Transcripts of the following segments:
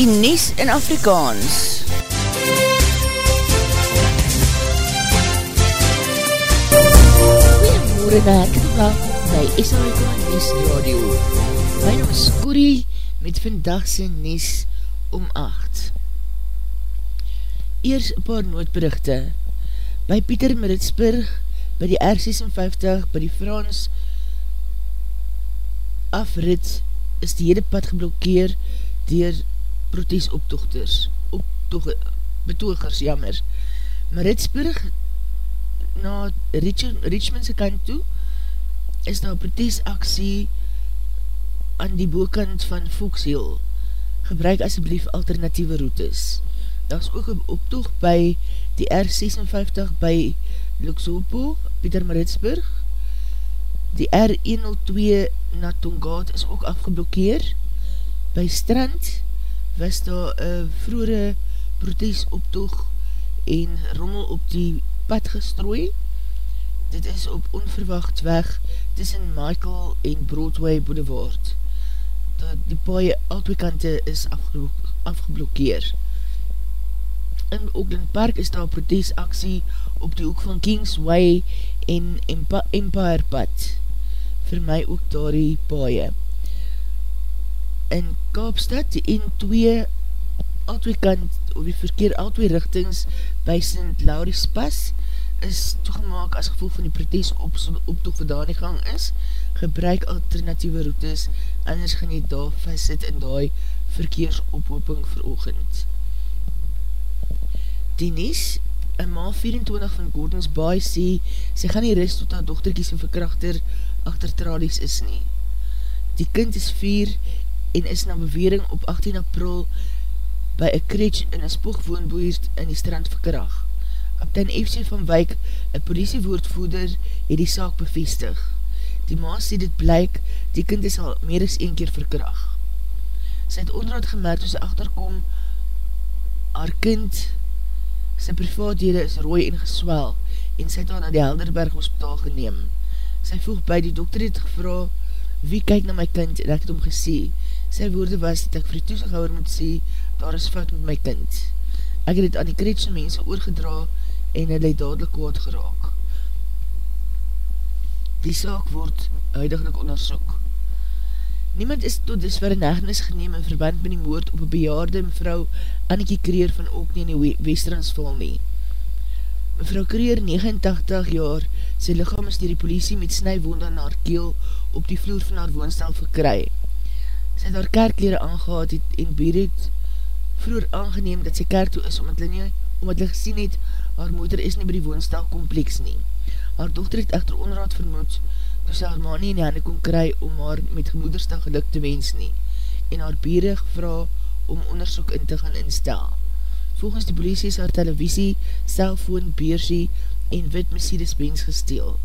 die Nies in Afrikaans. Goeiemorgen en hartelijk welkom by SAIK Nies Radio. My naam is Corrie met vandagse Nies om 8. Eers een paar noodberichte. By Pieter Maritsburg, by die R56, by die Frans afrit, is die hele pad geblokkeer dier protesoptochters, optocht, betogers, jammer. Maritsburg, na Richmond, Richmondse kant toe, is daar protesaksie aan die boekant van Foxhill. Gebruik asjeblief alternatieve routes. Daar is ook een optocht by die R56 by Luxopo, Pieter Maritsburg. Die R102 na Tongaat is ook afgeblokkeer. By Strand was daar een vroere protesoptocht en rommel op die pad gestrooi. Dit is op onverwacht weg tussen Michael en Broadway Boulevard. Die paie altwee kante is afgeblokkeer. In Oakland Park is daar protesaksie op die hoek van Kingsway en Empire Pad. Vir my ook daar die paie. In Kaapstad, die N2 altwee kant, of die verkeer altwee richtings by St. Lauris Pas, is toegemaak as gevolg van die protes op, optoog vandaan die gang is, gebruik alternatieve routes, anders gaan jy daar vast sit in die verkeersophoping veroogend. Die Nies, een ma 24 van Gordons Bay sê, sy gaan nie rust tot haar dochterkies en verkrachter achter tralies is nie. Die kind is 4 en is na bewering op 18 april by een kretsch in een spoegwoonboeert in die strand verkracht. Kaptein FC van Wyk, een politiewoordvoeder, het die saak bevestig. Die maas sê dit blyk, die kind is al meer as een keer verkracht. Sy het onderhoud gemerkt toe sy achterkom, haar kind, sy privaatdele is rooi en geswel, en sy het haar na die Helderberg hospitaal geneem. Sy voeg by, die dokter het gevra, wie kyk na my kind, en ek het om gesê. Sy woorde was, dat ek vir die toesighouwer moet sê, daar is fout met my kind. Ek het het aan die kretse mense oorgedra, en hy leid dadelijk kwaad geraak. Die saak word huidiglik onderzoek. Niemand is tot disver in hegnis geneem in verband met die moord op een bejaarde mevrou Annekie Kreer van Ooknie in die Westransval nie. Mevrou Kreer, 89 jaar, sy lichaam is dier die politie met snijwonde aan haar keel op die vloer van haar woonstel verkry. Sy het haar kerklere aangehaad het en bier het vroer aangeneem dat sy kerk toe is omdat hulle, nie, omdat hulle gesien het haar moeder is nie by die woonstel kompleks nie. Haar dochter het echter onraad vermoed, toe sy haar ma nie in die hande kon kry om haar met gemoederstel geluk te wens nie, en haar bieren gevra om onderzoek in te gaan instel. Volgens die politie is haar televisie, cellfoon, beersie en wit Mercedes-Benz gesteel.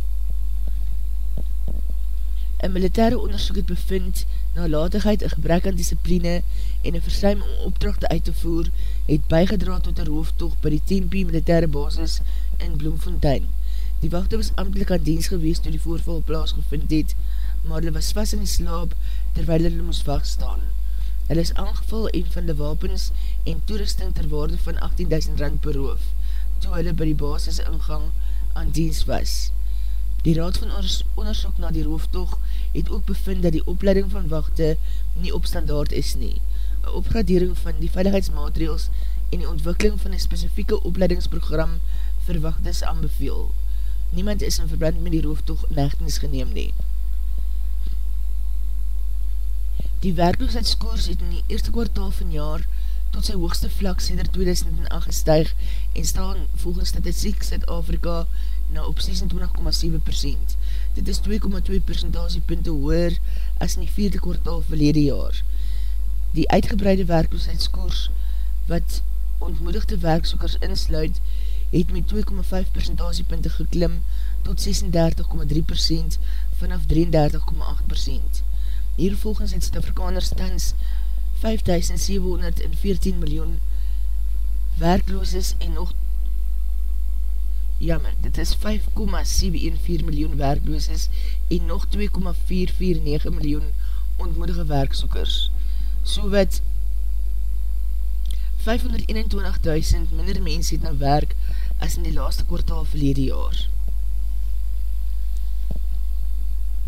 Een militaire onderzoek het bevind na latigheid, een gebrek aan discipline en een versuim om opdrachte uit te voer, het bijgedraad tot een hoofdtocht by die Tempie militaire basis in Bloemfontein. Die wachte was amtelijk aan dienst geweest toe die voorval plaasgevind het, maar hulle was vast in die slaap terwijl hulle moest vachtstaan. Hulle is aangeval een van de wapens en toerusting ter waarde van 18.000 rand per hoof, toe hulle by die basis ingang aan dienst was. Die raad van onderzoek na die rooftocht het ook bevind dat die opleiding van wachte nie op standaard is nie. Een opgradering van die veiligheidsmaatregels en die ontwikkeling van een specifieke opleidingsprogram vir wachtes aanbeveel. Niemand is in verbrand met die rooftocht nechtens geneem nie. Die werkloosheidskoers het in die eerste kwartaal van jaar tot sy hoogste vlak sêder 2008 gestuig en staan volgens Statistiek Zuid-Afrika na op 26,7%. Dit is 2,2 percentasiepunte hoer as in die vierde kwartaal verlede jaar. Die uitgebreide werkloosheidskoers wat ontmoedigde werksoekers insluit, het met 2,5 percentasiepunte geklim tot 36,3% vanaf 33,8%. Hier volgens het Stafrikaners tans 5714 miljoen werklooses en nog jammer, dit is 5,714 miljoen werklooses en nog 2,449 miljoen ontmoedige werksoekers. So wat 521.000 minder mens het na werk as in die laaste kwartaal verlede jaar.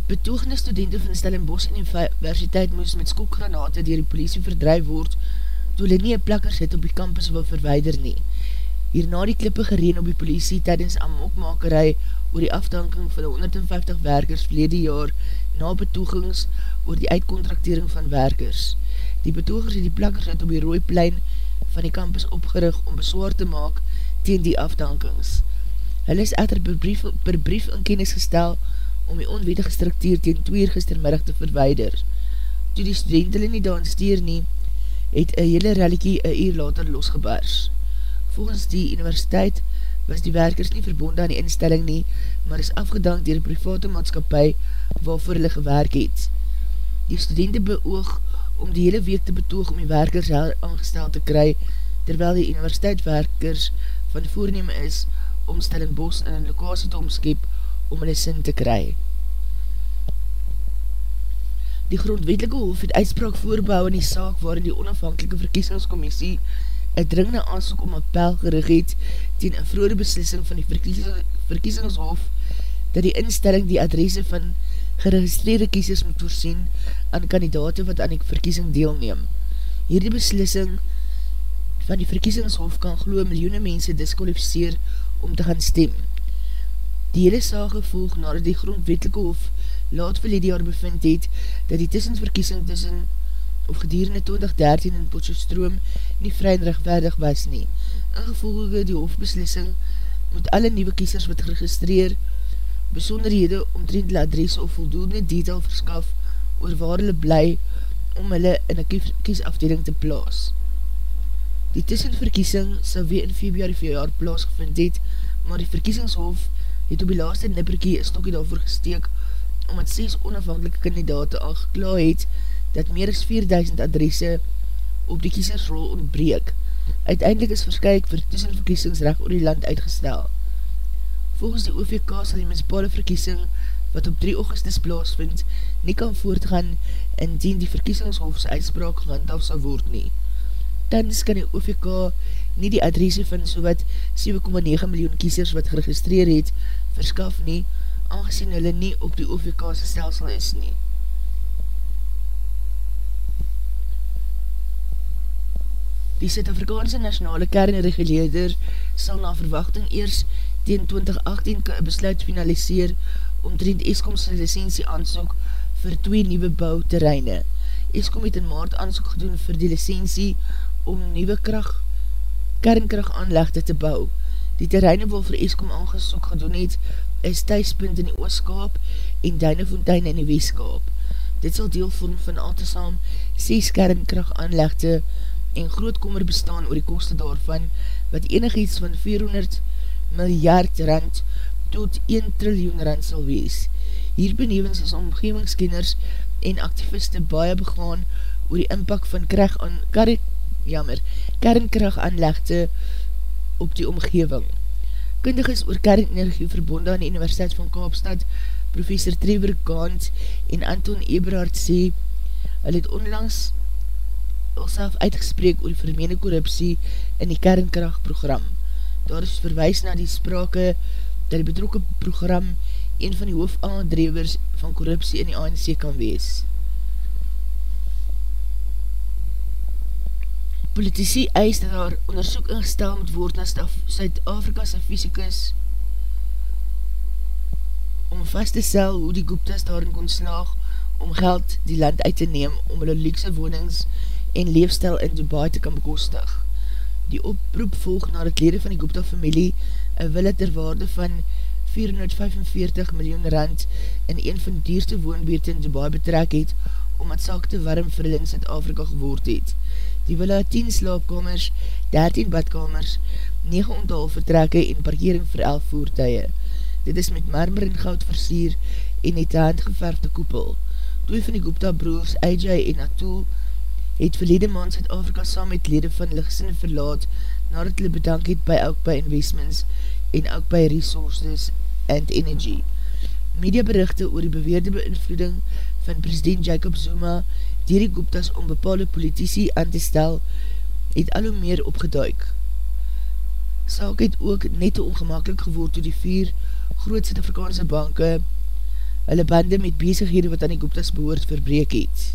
Betoogende studenten van Stellenbosch Universiteit moes met skokgranate dier die politie verdrijf word toe hulle nie een plakkers het op die campus wil verweider nie. Hierna die klippe gereen op die politie tydens amokmakerij oor die afdanking van 150 werkers verlede jaar na betoogings oor die uitcontractering van werkers. Die betoogers het die plakkers het op die rooiplein van die campus opgerig om beswaar te maak teen die afdankings. Hulle is echter per brief, per brief in kennis gestel om die onwetige structuur teen twee gistermiddag te verweider. Toe die student hulle nie daan steer nie, het een hele ralliekie een uur later losgebars. Volgens die universiteit was die werkers nie verbonde aan die instelling nie, maar is afgedank dier die private maatskapie waarvoor hulle gewerk het. Die studenten beoog om die hele week te betoog om die werkers aangesteld te kry, terwyl die universiteitwerkers van voorneem is om Stellenbos in een lokasie te omskep om hulle sin te kry. Die grondwetelike hof het uitspraak voorbouw in die saak waarin die onafhankelike verkiesingscommissie een dringende aansoek om appel gerig het teen een vroere beslissing van die verkiesingshof dat die instelling die adresse van geregistreerde kiesers moet voorsien aan kandidaten wat aan die verkiesing deelneem. Hierdie beslissing van die verkiesingshof kan geloo miljoene mense disqualificeer om te gaan stem. Die hele saag gevolg nadat die grondwetelike hof laat vir die jaar bevind het, dat die tussensverkiesing tussen of gedierende 2013 in Potjofstroom nie vry en rechtvaardig was nie. Ingevolge die hofbeslissing moet alle nieuwe kiesers wat geregistreer besonderhede omtrent die adres of voldoende detail verskaf oor waar hulle bly om hulle in een kiesafdeling te plaas. Die tussenverkiesing sal weer in februari vir jaar plaas gevind het, maar die verkiesingshof het op die laaste nipperkie een stokkie daarvoor gesteek omdat 6 onafhankelike kandidaten al gekla het dat meer as 4000 adresse op die kiesersrol ontbreek. Uiteindelik is verskyk vir tussenverkiesingsrecht oor die land uitgestel. Volgens die OVK sal die municipale verkiesing wat op 3 augustus plaasvind nie kan voortgaan indien die verkiesingshofse uitspraak gehandhaf sal word nie. Tans kan die OVK nie die adresse van so wat 7,9 miljoen kiesers wat geregistreer het verskaf nie, aangezien hulle nie op die OVK'se stelsel is nie. Die Suid-Afrikaanse Nationale Kernreguleerder sal na verwachting eers teen 2018 besluit finaliseer om trend Eskomse licensie aansoek vir twee nieuwe bouwterreine. Eskom het in maart aansoek gedoen vir die licensie om nieuwe kracht, kernkracht aanlegde te bouw. Die terreine wil vir Eskom aangesoek gedoen het, is thuispunt in die Ooskaap en Duinefontein in die Weeskaap. Dit sal deel vorm van altesaam 6 kernkracht aanlegde en groot kommer bestaan oor die koste daarvan wat enig iets van 400 miljard rand tot 1 triljoen rand sal wees. Hier benevens is omgevingskenners en activiste baie begaan oor die inpak van kracht aan, kar, jammer, kernkracht aanlegde op die omgeving kundig is oor kernenergie verbonde aan die Universiteit van Kaapstad, professor Trevor Gant en Anton Eberhard sê, hy het onlangs alself uitgespreek oor die vermeende korruptie in die kernkrachtprogram. Daar is verwijs na die sprake dat die betrokke program een van die hoofaandrewers van korruptie in die ANC kan wees. Politici eis dat daar onderzoek ingestel moet word na Suid-Afrika'se fysicus om vast te sel hoe die Gupta's daarin kon slaag om geld die land uit te neem om hulle luxe wonings en leefstel in Dubai te kan bekostig. Die oproep volg na het lede van die Gupta-familie een wille ter waarde van 445 miljoen rand in een van die dierste woonbeerte in Dubai betrek het omdat saak te warm vir hulle in Zuid-Afrika geword het. Die villa 10 slaapkamers, 13 badkamers, 9 onthal vertrekke en parkering vir 11 voertuie. Dit is met marmer en goud versier en het handgeverfde koepel. Twee van die Gupta broers, AJ en Atul, het verlede maand Zuid-Afrika saam met lede van hulle gesinne verlaat nadat hulle bedank het by Aukpa Investments en Aukpa Resources and Energy. Mediaberichte oor die beweerde beïnvloeding van president Jacob Zuma dier die Gupta's om bepaalde politici aan te stel, het al hoe meer opgeduik. Saak het ook net te ongemakkelijk geword toe die vier groot Zuid-Afrikaanse banke hulle bande met bezighede wat aan die Gupta's behoort verbreek het.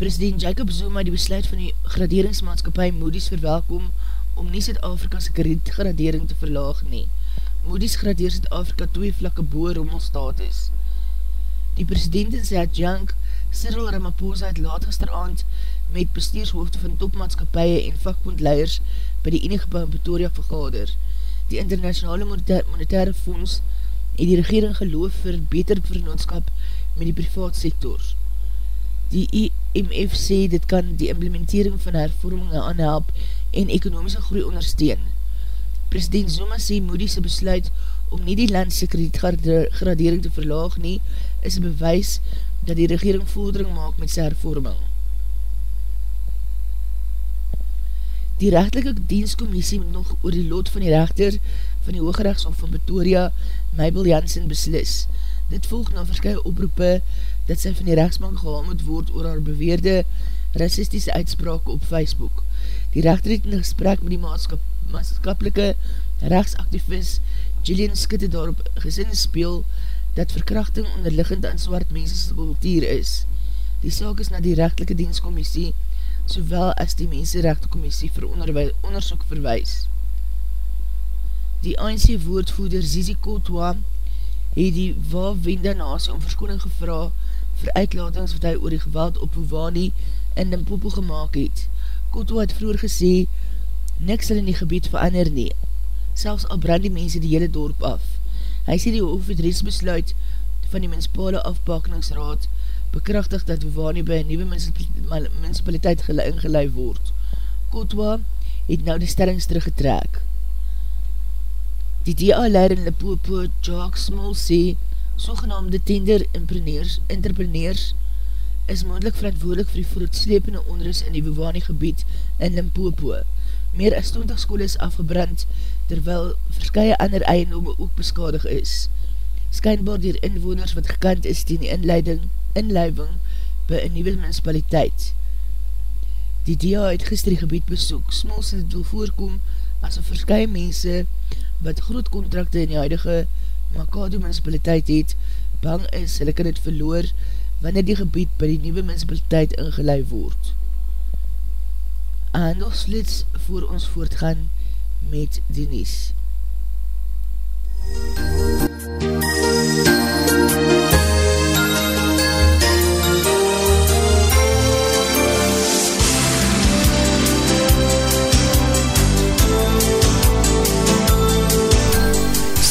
President Jacob Zuma die besluit van die graderingsmaatskapie Moody's verwelkom om nie Zuid-Afrika's kredietgradering te verlaag nie. Moody's gradeer Zuid-Afrika twee vlakke boer rommelstatus. Die president en sy adjunct Cyril Ramaphosa het laat gisteravond met bestuurshoofde van topmaatskapie en vakbondleiers by die enige bouw in Pretoria vergader. Die internationale monetaire fonds het die regering geloof vir beter vernootskap met die privaat sector. Die IMF sê dit kan die implementering van hervormingen aanhelp en ekonomische groei ondersteun. President Zuma sê Moody's besluit om nie die landse kredietgradering te verlaag nie, is een bewys dat die regering vordering maak met sy hervorming. Die rechtelike dienstcommissie moet nog oor die lood van die rechter van die Hoogrechtshof van Pretoria, Mabel Janssen, beslis. Dit volg na verskye oproepe dat sy van die rechtsbank gehaal moet word oor haar beweerde racistische uitsprake op Facebook. Die rechter het in gesprek met die maatskap, maatskapelike rechtsaktivist Gillian Skitte daarop gezin speel dat verkrachting onderliggend aan zwart mensens kultuur is. Die saak is na die rechtelike dienstcommissie sowel as die mensenrechtencommissie vir onderzoek verwijs. Die ANC woordvoeder Zizi Kotwa het die Wawenda nasie om verskoning gevra vir uitlatings wat hy oor die geweld op Wawani in Limpopo gemaakt het. Kotwa het vroeger gesê, niks sal in die gebied verander nie, selfs al brand die mense die hele dorp af. Hy sê die hoof het reeds besluit van die menspale afpakingsraad bekrachtig dat Wawani by een nieuwe municipaliteit ingeleid word. Kotwa het nou die stellings teruggetrek. Die DA-leider in Limpopo, Jacques Small, sê, sogenaamde tender entrepreneurs is moendlik verantwoordelik vir die vooruitslepende onrus in die Wawani gebied in Limpopo. Meer as 20 school is afgebrand, terwyl verskye ander eiendome ook beskadig is. Skynbaar dier inwoners wat gekant is die inleiding, inleiding by een nieuwe municipaliteit. Die DA het gister die gebied besoek. Smols het wil voorkom as een verskye mense wat groot contracte in die huidige Makado municipaliteit het, bang is, hulle kan het verloor wanneer die gebied by die nieuwe municipaliteit ingeleid word. Handelsflits voor ons voortgaan met die nies.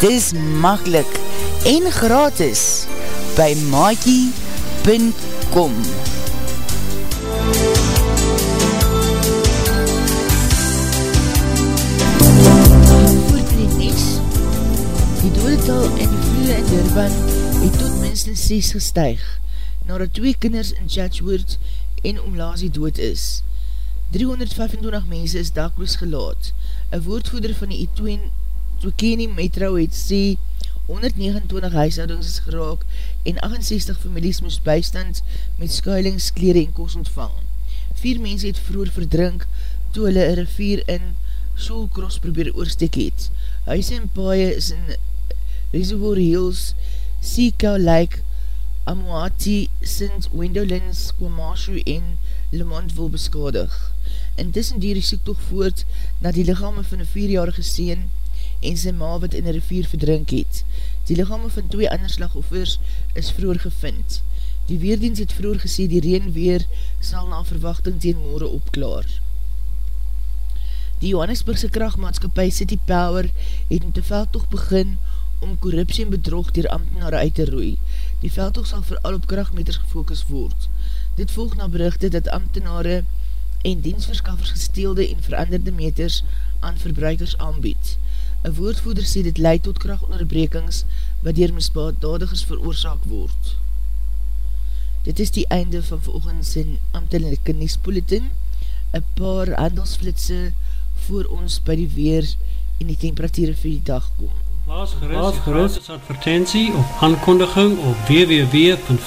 Dis makkelijk en gratis by maakie.com aantal in die vloe in Durban het tot minstens 6 gestuig, nadat twee kinders in Chatswoord en Omlazie dood is. 325 mense is dakloos gelaat. Een woordvoeder van die Twekeni Metro het sê 129 huishoudings is geraak en 68 families moest bystand met skuilings, kleren en kos ontvang. Vier mens het vroer verdrink toe hulle een rivier in Soulcross probeer oorstek het. Huise en paaie is in Reservoir Hills, Seacow Lake, Amuati, St. Wendolins, Kwamashu en Le Monde wil beskadig. Intussen die soek toch voort na die lichame van een vierjarige seen en sy ma wat in een rivier verdrink het. Die lichame van twee ander slagoffers is vroeger gevind. Die weerdienst het vroeger gesê die reen weer sal na verwachting teen moore opklaar. Die Johannesburgse krachtmaatskapie City Power het met die veldtocht begin om korruptie en bedrog dier ambtenare uit te roei. Die veldtocht sal vooral op krachtmeters gefokus word. Dit volg na berichte dat ambtenare en diensverskaffers gesteelde en veranderde meters aan verbruikers aanbied. Een woordvoeder sê dit leid tot krachtonderbrekings wat dier misbaatdadigers veroorzaak word. Dit is die einde van volgens in ambtelike Niespolitin, een paar handelsflitse voor ons by die weer en die temperatuur vir die dag kom. Laas gerust, gerust advertentie of aankondiging op www.v.co.za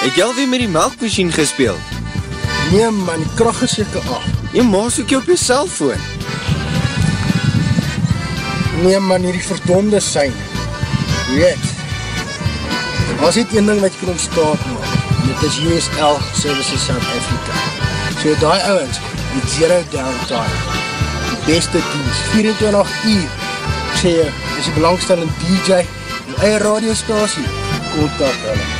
Het jy alweer met die melkmachine gespeeld? Nee man, die kracht is jyke af. Jy maas ook jy op jy cellfoon. Nee man, hier die verdonde sein. Weet, as dit een ding wat jy kan ontstaat man, dit is USL Services South Africa. So die ouwens, die zero downtime, die beste dienst, 24 uur, ek sê jy, is die belangstellende DJ, die eie radiostasie, kontak hulle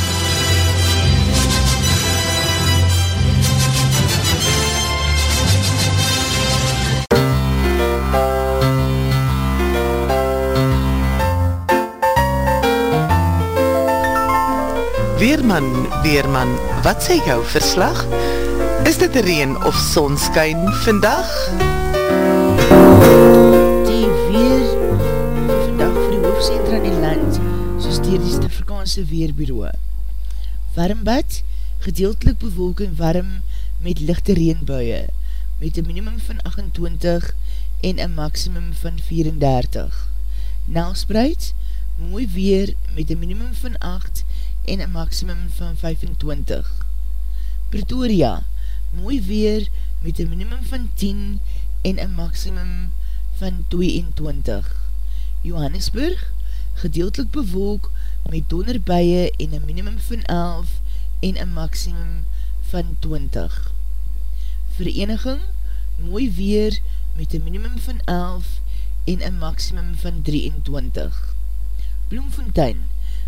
Weerman, Weerman, wat sê jou verslag? Is dit reen of sonskyn vandag? Die weer vandag vir die hoofdcentra in die land, soos dier die Stafrikaanse Weerbureau. Warmbad, gedeeltelik bewolking warm met lichte reenbuie, met een minimum van 28 en een maximum van 34. Nelspreid, mooi weer met een minimum van 8 en een maximum van 25. Pretoria, mooi weer met een minimum van 10 en een maximum van 22. Johannesburg, gedeeltelik bewolk met donderbuie en een minimum van 11 en een maximum van 20. Vereniging, mooi weer met een minimum van 11 en een maximum van 23. Bloemfontein,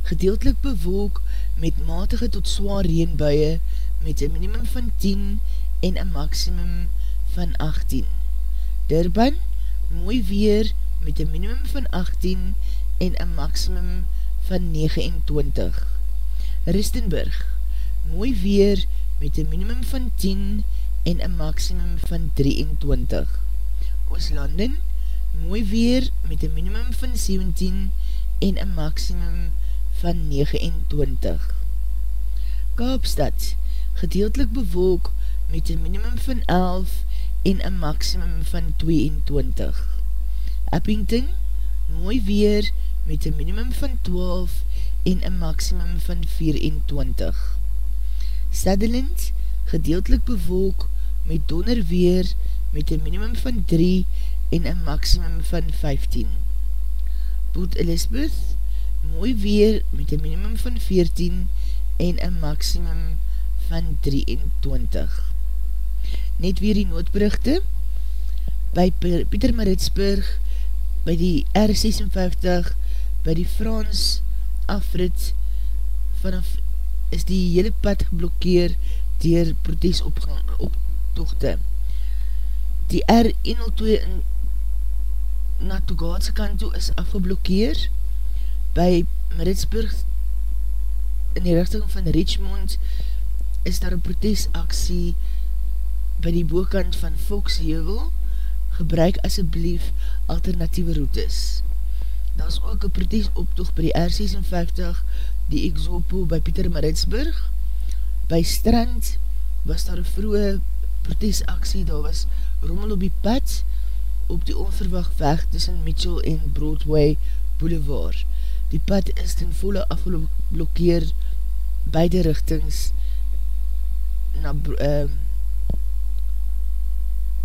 gedeeltelik bewolk met matige tot zwaar reenbuie met een minimum van 10 en een maximum van 18. Durban, mooi weer met een minimum van 18 en een maximum van 29. Ristenburg, mooi weer met een minimum van 10 en een maximum van 23. Ooslanden, mooi weer met een minimum van 17 en een maximum van van 29. Kaapstad, gedeeltelik bewolk met een minimum van 11 en een maximum van 22. Eppington, mooi weer met een minimum van 12 en een maximum van 24. Sutherland, gedeeltelik bewolk met donderweer weer met een minimum van 3 en een maximum van 15. Port Elizabeth, mooi weer met een minimum van 14 en een maximum van 23. Net weer die noodberichte, by Pieter Maritsburg, by die R56, by die Frans afrit, vanaf is die hele pad geblokkeer dier protesoptochte. Die R102 in na Togaatse kant toe is afgeblokkeer, by Maritsburg in die richting van Richmond is daar een protesaksie by die boekant van Volksheuvel gebruik asjeblief alternatieve routes. Daar is ook een protesoptoog by die R56 die Exopo by Pieter Maritsburg by Strand was daar een vroege protesaksie daar was rommel op die pad op die onverwacht weg tussen Mitchell en Broadway Boulevard Die pad is ten volle afgeblokkeer beide richtings na uh,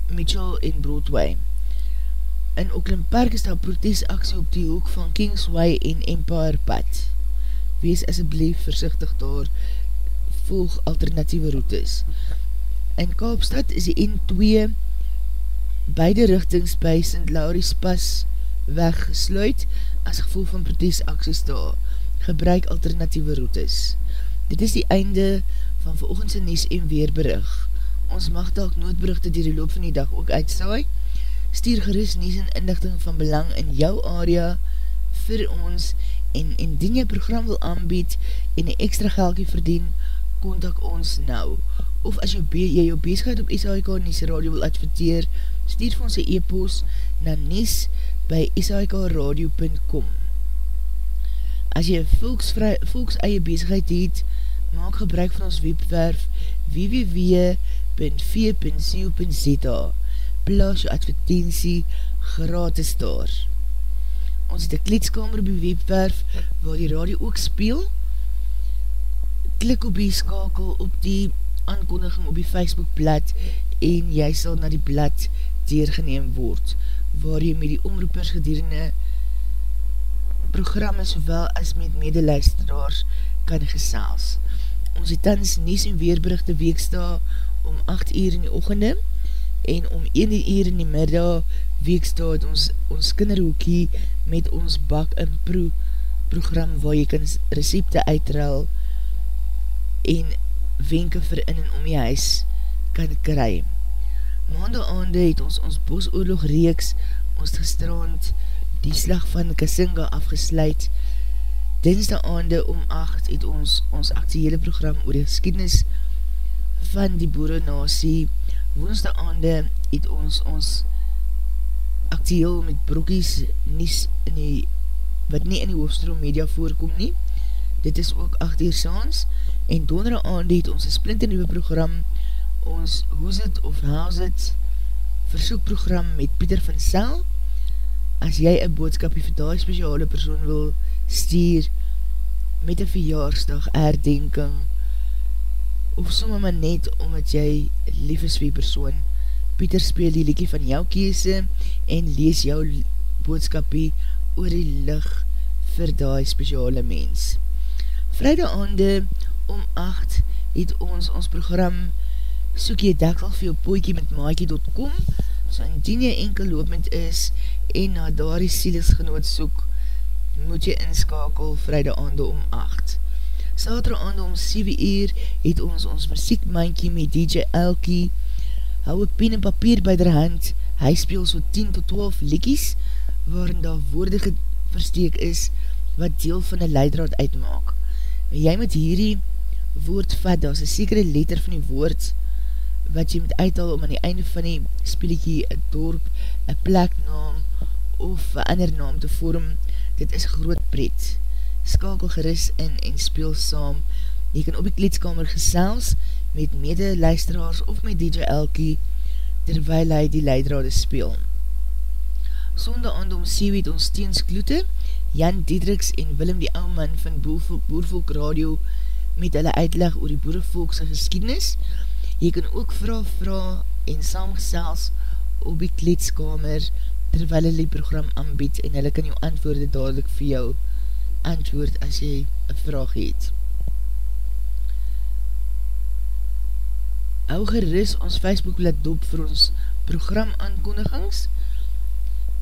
Mitchell en Broadway. In Auckland Park is daar protesaksie op die hoek van Kingsway en Empire pad. Wees asjeblief versichtig daar, volg alternatieve routes. In Kaapstad is die N2 beide richtings by St. Lauris pas weggesluit as gevolg van protesaksies daar. Gebruik alternatieve routes. Dit is die einde van veroogendse Nies en Weerberig. Ons mag dalk noodberichte die die loop van die dag ook uitsaai. Stuur gerust Nies en inlichting van belang in jou area vir ons en indien jy program wil aanbied en een extra geldkie verdien, kontak ons nou. Of as jy, jy jou bezigheid op SHK Nies Radio wil adverteer, stuur vir ons een e-post na nies by shikradio.com As jy volks, eie bezigheid het, maak gebruik van ons webwerf www.v.co.za Plaas jou advertentie gratis daar. Ons het een kleedskamer op die webwerf waar die radio ook speel. Klik op die skakel op die aankondiging op die Facebook blad en jy sal na die blad deurgeneem word waar jy met die omroepers gedierende programme sowel as met medeluisteraars kan gesels. Ons het tans Nies en Weerberichte weeksta om 8 uur in die ochende en om 1 uur in die middag weeksta het ons, ons kinderhoekie met ons bak en pro program waar jy kan recepte uitruil en wenke vir in en om jy huis kan kry. Maandag aande het ons ons bosoorlog reeks ons gestrand die slag van Kasinga afgesluit. Dinsdag aande om 8 het ons ons actuele program oor die geschiedenis van die boere nasie. Woensdag aande het ons ons actueel met broekies nies in die, wat nie in die hoofdstroom media voorkom nie. Dit is ook 8 uur saans en donderdag aande het ons een splinter nieuwe program ons Hoes het of Haas het versoekprogram met Pieter van Sel as jy een boodskapie vir die speciale persoon wil stuur met een verjaarsdag, herdenking of somme maar net omdat jy lief is vir persoon Pieter speel die liekie van jou kiese en lees jou boodskapie oor die licht vir die speciale mens. Vrijdag aande om 8 het ons ons program soek jy dekkel vir jou poekie met maakie.com so indien jy enkel loopend is en na daar die sielesgenoot soek, moet jy inskakel vrijde aande om 8. Saterdag aande om 7 uur het ons ons muziekmankie met DJ Elkie, hou een pen en papier by der hand, hy speel so 10 tot 12 likies, waarin daar woorde versteek is, wat deel van die leidraad uitmaak. En jy moet hierdie woord vat, daar is een sekere letter van die woord, wat jy moet uithaal om aan die einde van die speelikie een dorp, een pleknaam of een ander naam te vorm, dit is groot pret. Skakel geris in en speel saam. Jy kan op die kleedskamer gesels met mede luisteraars of met DJ Elkie terwijl hy die leidrade speel. Sonde aand om 7 het ons teens kloete, Jan Diedriks en Willem die ouman van Boervolk Radio met hulle uitleg oor die boerevolkse geskiednis, Jy kan ook vraag vraag en saamgesels op die kleedskamer terwyl hulle die program aanbied en hulle kan jou antwoorde dadelijk vir jou antwoord as jy een vraag het. Hou geris ons Facebookblad dop vir ons program aankondigings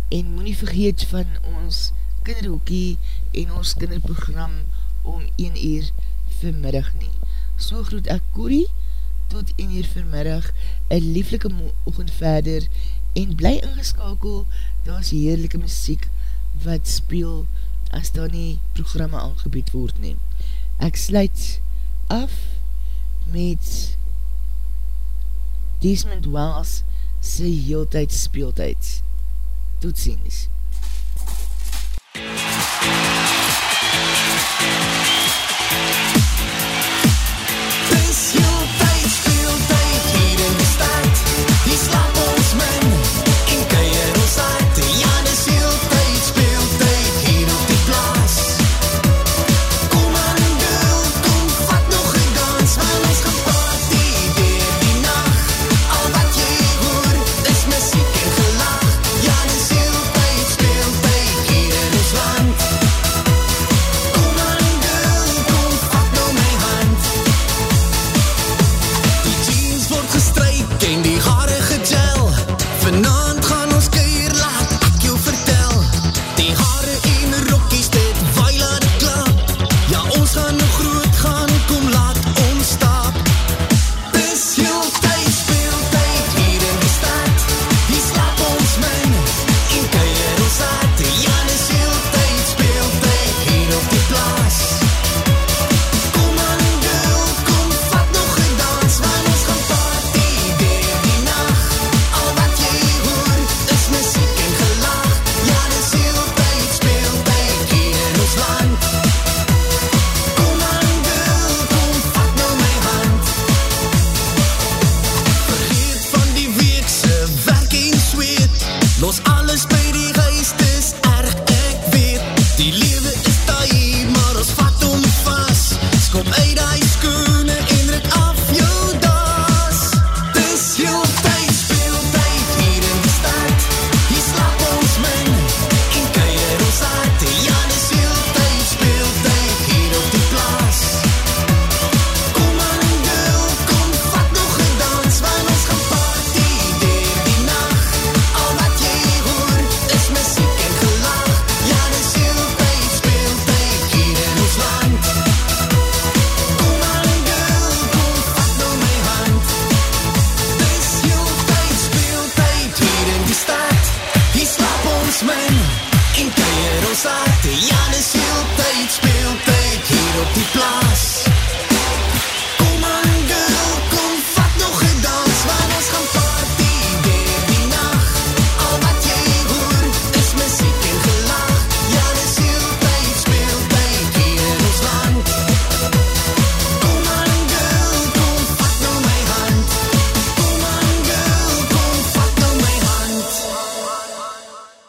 en moet nie vergeet van ons kinderhoekie en ons kinderprogram om 1 uur vanmiddag nie. So groet ek Corrie tot 1 uur vanmiddag een lieflike oogend verder en bly ingeskakel daar is heerlijke muziek wat speel as daar nie programma aangebied word neem. Ek sluit af met Desmond Wells sy heeltijd speeltijd. Tot ziens.